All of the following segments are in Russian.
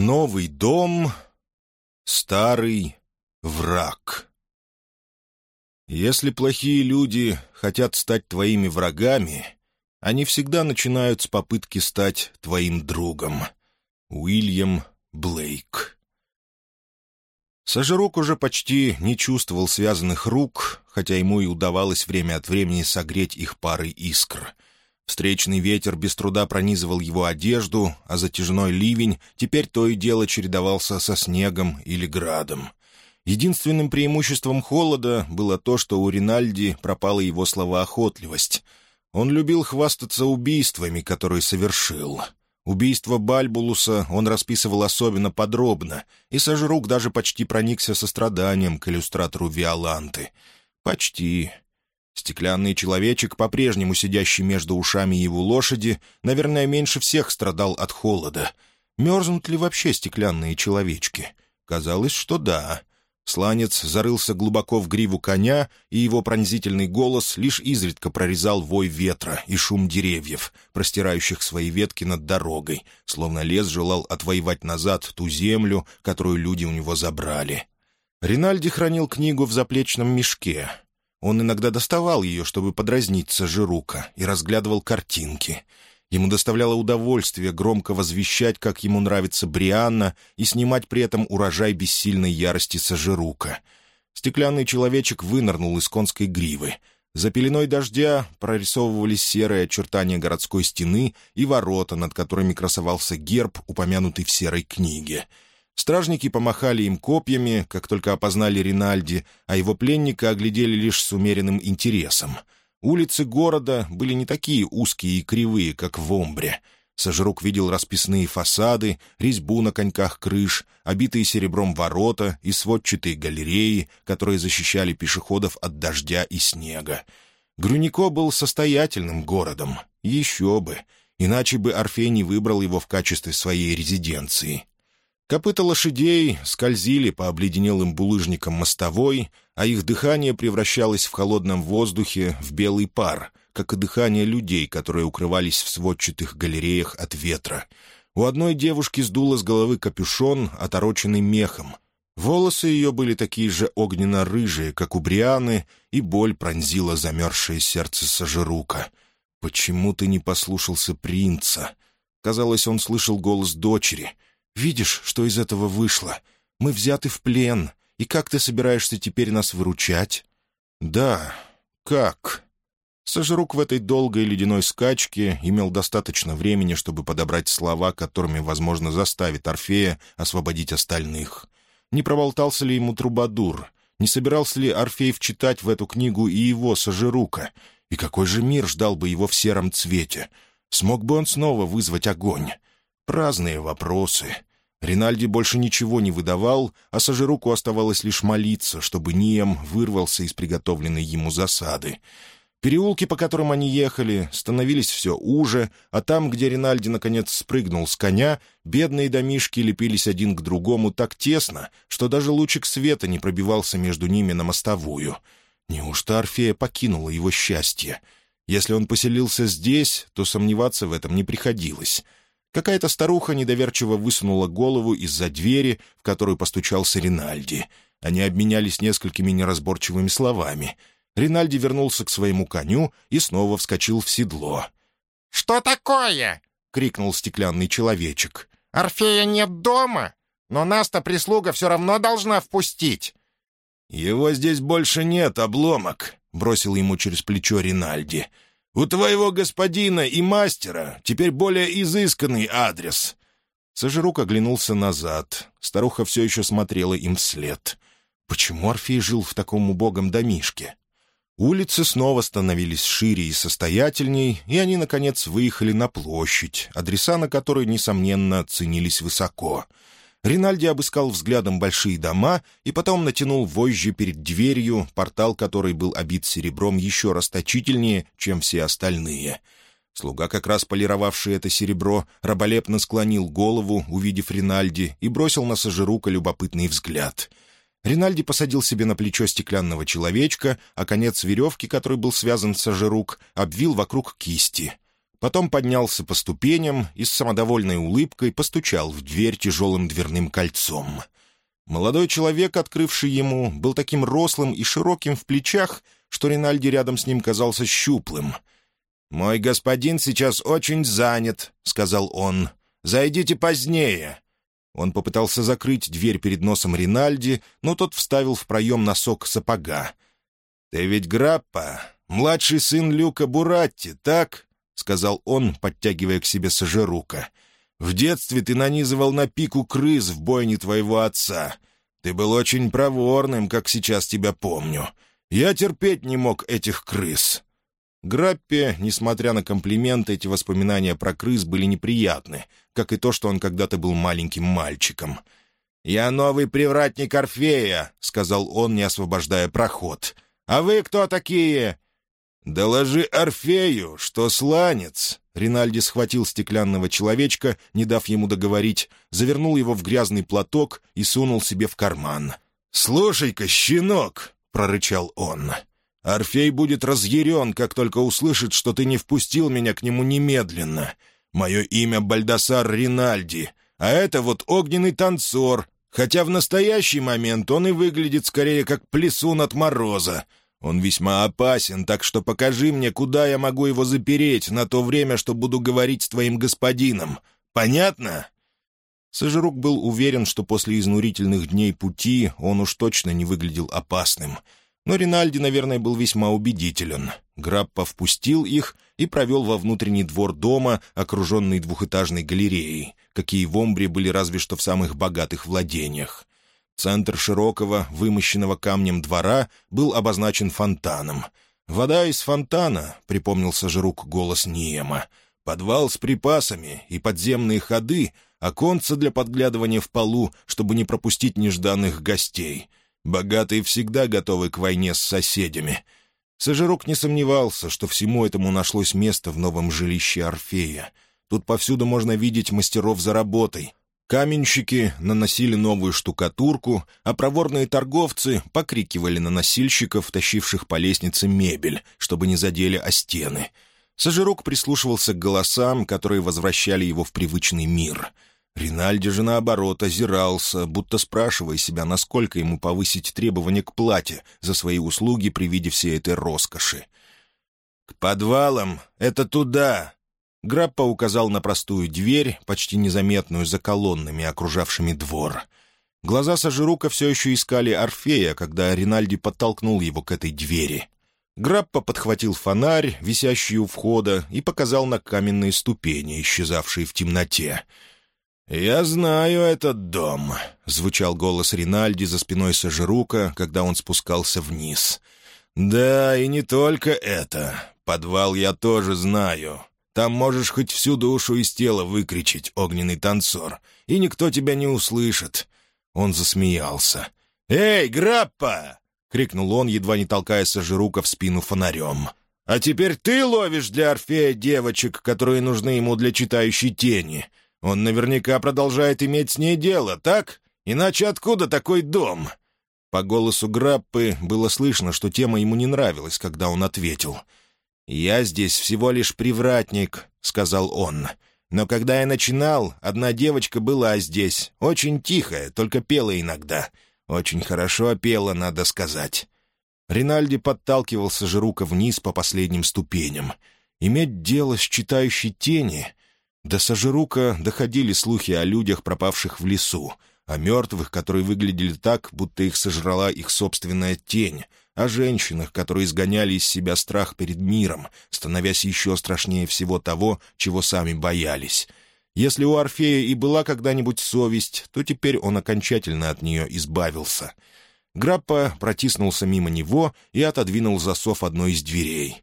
Новый дом, старый враг. Если плохие люди хотят стать твоими врагами, они всегда начинают с попытки стать твоим другом. Уильям Блейк Сажирок уже почти не чувствовал связанных рук, хотя ему и удавалось время от времени согреть их парой искр — Встречный ветер без труда пронизывал его одежду, а затяжной ливень теперь то и дело чередовался со снегом или градом. Единственным преимуществом холода было то, что у Ринальди пропала его словоохотливость. Он любил хвастаться убийствами, которые совершил. Убийство Бальбулуса он расписывал особенно подробно, и Сожрук даже почти проникся состраданием к иллюстратору Виоланты. Почти. Стеклянный человечек, по-прежнему сидящий между ушами его лошади, наверное, меньше всех страдал от холода. Мерзнут ли вообще стеклянные человечки? Казалось, что да. Сланец зарылся глубоко в гриву коня, и его пронзительный голос лишь изредка прорезал вой ветра и шум деревьев, простирающих свои ветки над дорогой, словно лес желал отвоевать назад ту землю, которую люди у него забрали. Ринальди хранил книгу в заплечном мешке — он иногда доставал ее, чтобы подразнить Сажирука, и разглядывал картинки. Ему доставляло удовольствие громко возвещать, как ему нравится Брианна, и снимать при этом урожай бессильной ярости Сажирука. Стеклянный человечек вынырнул из конской гривы. За пеленой дождя прорисовывались серые очертания городской стены и ворота, над которыми красовался герб, упомянутый в серой книге — Стражники помахали им копьями, как только опознали Ринальди, а его пленника оглядели лишь с умеренным интересом. Улицы города были не такие узкие и кривые, как в Омбре. Сожрук видел расписные фасады, резьбу на коньках крыш, обитые серебром ворота и сводчатые галереи, которые защищали пешеходов от дождя и снега. Грюнико был состоятельным городом. Еще бы. Иначе бы Орфей не выбрал его в качестве своей резиденции. Копыта лошадей скользили по обледенелым булыжникам мостовой, а их дыхание превращалось в холодном воздухе в белый пар, как и дыхание людей, которые укрывались в сводчатых галереях от ветра. У одной девушки сдуло с головы капюшон, отороченный мехом. Волосы ее были такие же огненно-рыжие, как у Брианы, и боль пронзила замерзшее сердце Сажирука. «Почему ты не послушался принца?» Казалось, он слышал голос дочери — Видишь, что из этого вышло? Мы взяты в плен. И как ты собираешься теперь нас выручать?» «Да, как?» Сожрук в этой долгой ледяной скачке имел достаточно времени, чтобы подобрать слова, которыми, возможно, заставит Орфея освободить остальных. Не проболтался ли ему Трубадур? Не собирался ли Орфей вчитать в эту книгу и его Сожирука? И какой же мир ждал бы его в сером цвете? Смог бы он снова вызвать огонь? Праздные вопросы. Ринальди больше ничего не выдавал, а Сажируку оставалось лишь молиться, чтобы Нием вырвался из приготовленной ему засады. Переулки, по которым они ехали, становились все уже, а там, где Ринальди наконец спрыгнул с коня, бедные домишки лепились один к другому так тесно, что даже лучик света не пробивался между ними на мостовую. Неужто Орфея покинула его счастье? Если он поселился здесь, то сомневаться в этом не приходилось — Какая-то старуха недоверчиво высунула голову из-за двери, в которую постучался Ринальди. Они обменялись несколькими неразборчивыми словами. Ринальди вернулся к своему коню и снова вскочил в седло. «Что такое?» — крикнул стеклянный человечек. «Орфея нет дома, но нас-то прислуга все равно должна впустить». «Его здесь больше нет, обломок», — бросил ему через плечо Ринальди. У твоего господина и мастера теперь более изысканный адрес». Сожрук оглянулся назад. Старуха все еще смотрела им вслед. Почему Орфей жил в таком убогом домишке? Улицы снова становились шире и состоятельней, и они, наконец, выехали на площадь, адреса на которой, несомненно, ценились высоко — Ринальди обыскал взглядом большие дома и потом натянул вожжи перед дверью, портал которой был обит серебром еще расточительнее, чем все остальные. Слуга, как раз полировавший это серебро, раболепно склонил голову, увидев Ринальди, и бросил на Сажирука любопытный взгляд. Ринальди посадил себе на плечо стеклянного человечка, а конец веревки, который был связан с Сажирук, обвил вокруг кисти — Потом поднялся по ступеням и с самодовольной улыбкой постучал в дверь тяжелым дверным кольцом. Молодой человек, открывший ему, был таким рослым и широким в плечах, что Ринальди рядом с ним казался щуплым. «Мой господин сейчас очень занят», — сказал он. «Зайдите позднее». Он попытался закрыть дверь перед носом Ринальди, но тот вставил в проем носок сапога. «Ты ведь Граппа, младший сын Люка Буратти, так?» — сказал он, подтягивая к себе сожирука. «В детстве ты нанизывал на пику крыс в бойне твоего отца. Ты был очень проворным, как сейчас тебя помню. Я терпеть не мог этих крыс». Граппе, несмотря на комплименты, эти воспоминания про крыс были неприятны, как и то, что он когда-то был маленьким мальчиком. «Я новый привратник Орфея», — сказал он, не освобождая проход. «А вы кто такие?» «Доложи Орфею, что сланец!» Ринальди схватил стеклянного человечка, не дав ему договорить, завернул его в грязный платок и сунул себе в карман. «Слушай-ка, щенок!» — прорычал он. «Орфей будет разъярен, как только услышит, что ты не впустил меня к нему немедленно. Мое имя Бальдасар Ринальди, а это вот огненный танцор, хотя в настоящий момент он и выглядит скорее как плесун от мороза. Он весьма опасен, так что покажи мне, куда я могу его запереть на то время, что буду говорить с твоим господином. Понятно?» Сожрук был уверен, что после изнурительных дней пути он уж точно не выглядел опасным. Но Ринальди, наверное, был весьма убедителен. Граппа впустил их и провел во внутренний двор дома, окруженный двухэтажной галереей, какие в Омбре были разве что в самых богатых владениях. Центр широкого, вымощенного камнем двора был обозначен фонтаном. «Вода из фонтана», — припомнил Сожрук голос Ниема. «Подвал с припасами и подземные ходы, оконца для подглядывания в полу, чтобы не пропустить нежданных гостей. Богатые всегда готовы к войне с соседями». Сожрук не сомневался, что всему этому нашлось место в новом жилище Орфея. Тут повсюду можно видеть мастеров за работой, Каменщики наносили новую штукатурку, а проворные торговцы покрикивали на носильщиков, тащивших по лестнице мебель, чтобы не задели о стены. Сожирук прислушивался к голосам, которые возвращали его в привычный мир. Ринальди же, наоборот, озирался, будто спрашивая себя, насколько ему повысить требования к плате за свои услуги при виде всей этой роскоши. «К подвалам! Это туда!» Граппа указал на простую дверь, почти незаметную за колоннами, окружавшими двор. Глаза Сажирука все еще искали Орфея, когда Ринальди подтолкнул его к этой двери. Граппа подхватил фонарь, висящий у входа, и показал на каменные ступени, исчезавшие в темноте. «Я знаю этот дом», — звучал голос Ринальди за спиной Сажирука, когда он спускался вниз. «Да, и не только это. Подвал я тоже знаю. Там можешь хоть всю душу из тела выкричить, огненный танцор, и никто тебя не услышит». Он засмеялся. «Эй, Граппа!» — крикнул он, едва не толкая Сажирука в спину фонарем. «А теперь ты ловишь для Орфея девочек, которые нужны ему для читающей тени. Он наверняка продолжает иметь с ней дело, так? Иначе откуда такой дом?» По голосу Граппы было слышно, что тема ему не нравилась, когда он ответил — «Я здесь всего лишь привратник», — сказал он. «Но когда я начинал, одна девочка была здесь, очень тихая, только пела иногда. Очень хорошо пела, надо сказать». Ринальди подталкивал Сажирука вниз по последним ступеням. Иметь дело с читающей тени... До Сажирука доходили слухи о людях, пропавших в лесу, о мертвых, которые выглядели так, будто их сожрала их собственная тень, о женщинах, которые изгоняли из себя страх перед миром, становясь еще страшнее всего того, чего сами боялись. Если у Орфея и была когда-нибудь совесть, то теперь он окончательно от нее избавился. Граппа протиснулся мимо него и отодвинул засов одной из дверей.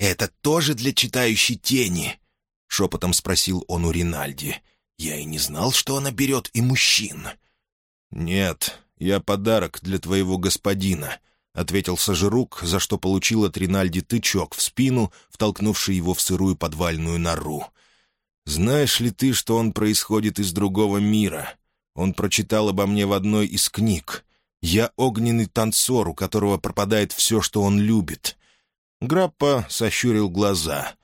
«Это тоже для читающей тени?» — шепотом спросил он у Ринальди. «Я и не знал, что она берет и мужчин». «Нет, я подарок для твоего господина», — ответил Сажирук, за что получил от Ринальди тычок в спину, втолкнувший его в сырую подвальную нору. «Знаешь ли ты, что он происходит из другого мира? Он прочитал обо мне в одной из книг. Я огненный танцор, у которого пропадает все, что он любит». Граппа сощурил глаза.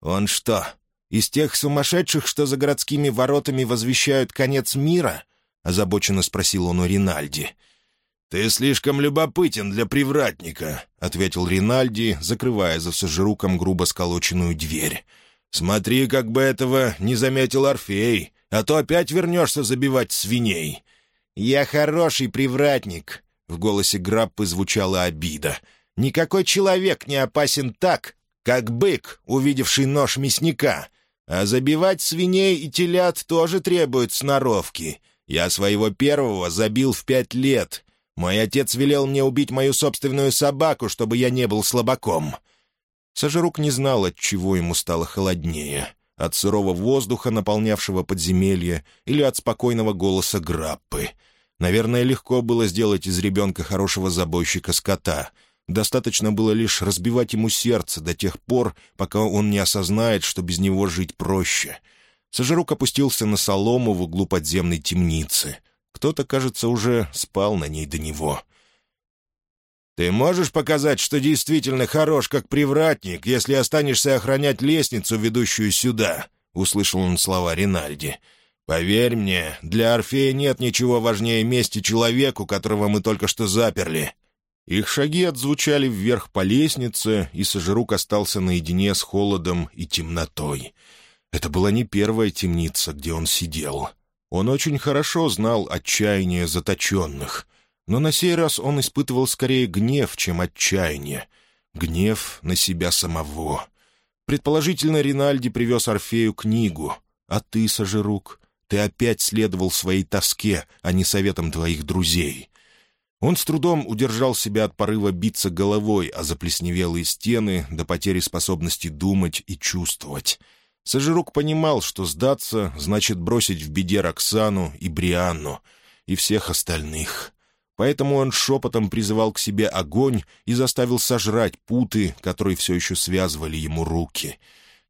«Он что, из тех сумасшедших, что за городскими воротами возвещают конец мира?» — озабоченно спросил он у Ринальди. «Ты слишком любопытен для привратника», — ответил Ринальди, закрывая за сожруком грубо сколоченную дверь. «Смотри, как бы этого не заметил Орфей, а то опять вернешься забивать свиней». «Я хороший привратник», — в голосе Граппы звучала обида. «Никакой человек не опасен так, как бык, увидевший нож мясника. А забивать свиней и телят тоже требует сноровки. Я своего первого забил в пять лет, мой отец велел мне убить мою собственную собаку, чтобы я не был слабаком». Сажерук не знал, от чего ему стало холоднее — от сырого воздуха, наполнявшего подземелье, или от спокойного голоса Граппы. Наверное, легко было сделать из ребенка хорошего забойщика скота. Достаточно было лишь разбивать ему сердце до тех пор, пока он не осознает, что без него жить проще. Сажерук опустился на солому в углу подземной темницы. Кто-то, кажется, уже спал на ней до него. «Ты можешь показать, что действительно хорош как привратник, если останешься охранять лестницу, ведущую сюда?» — услышал он слова Ринальди. «Поверь мне, для Орфея нет ничего важнее мести человеку, которого мы только что заперли». Их шаги отзвучали вверх по лестнице, и Сожирук остался наедине с холодом и темнотой. Это была не первая темница, где он сидел. Он очень хорошо знал отчаяние заточенных, но на сей раз он испытывал скорее гнев, чем отчаяние. Гнев на себя самого. Предположительно, Ринальди привез Орфею книгу. А ты, Сажирук, ты опять следовал своей тоске, а не советам твоих друзей. Он с трудом удержал себя от порыва биться головой о заплесневелые стены до потери способности думать и чувствовать. Сажирук понимал, что сдаться значит бросить в беде Роксану и Брианну, и всех остальных. Поэтому он шепотом призывал к себе огонь и заставил сожрать путы, которые все еще связывали ему руки.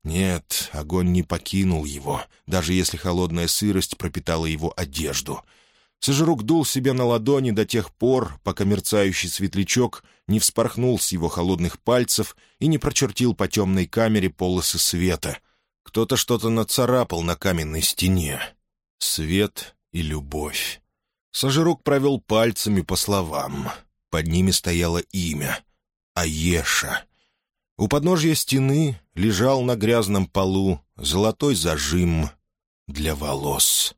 Нет, огонь не покинул его, даже если холодная сырость пропитала его одежду. Сожрук дул себе на ладони до тех пор, пока мерцающий светлячок не вспорхнул с его холодных пальцев и не прочертил по темной камере полосы света, кто-то что-то нацарапал на каменной стене. Свет и любовь. Сажирук провел пальцами по словам. Под ними стояло имя — Аеша. У подножья стены лежал на грязном полу золотой зажим для волос.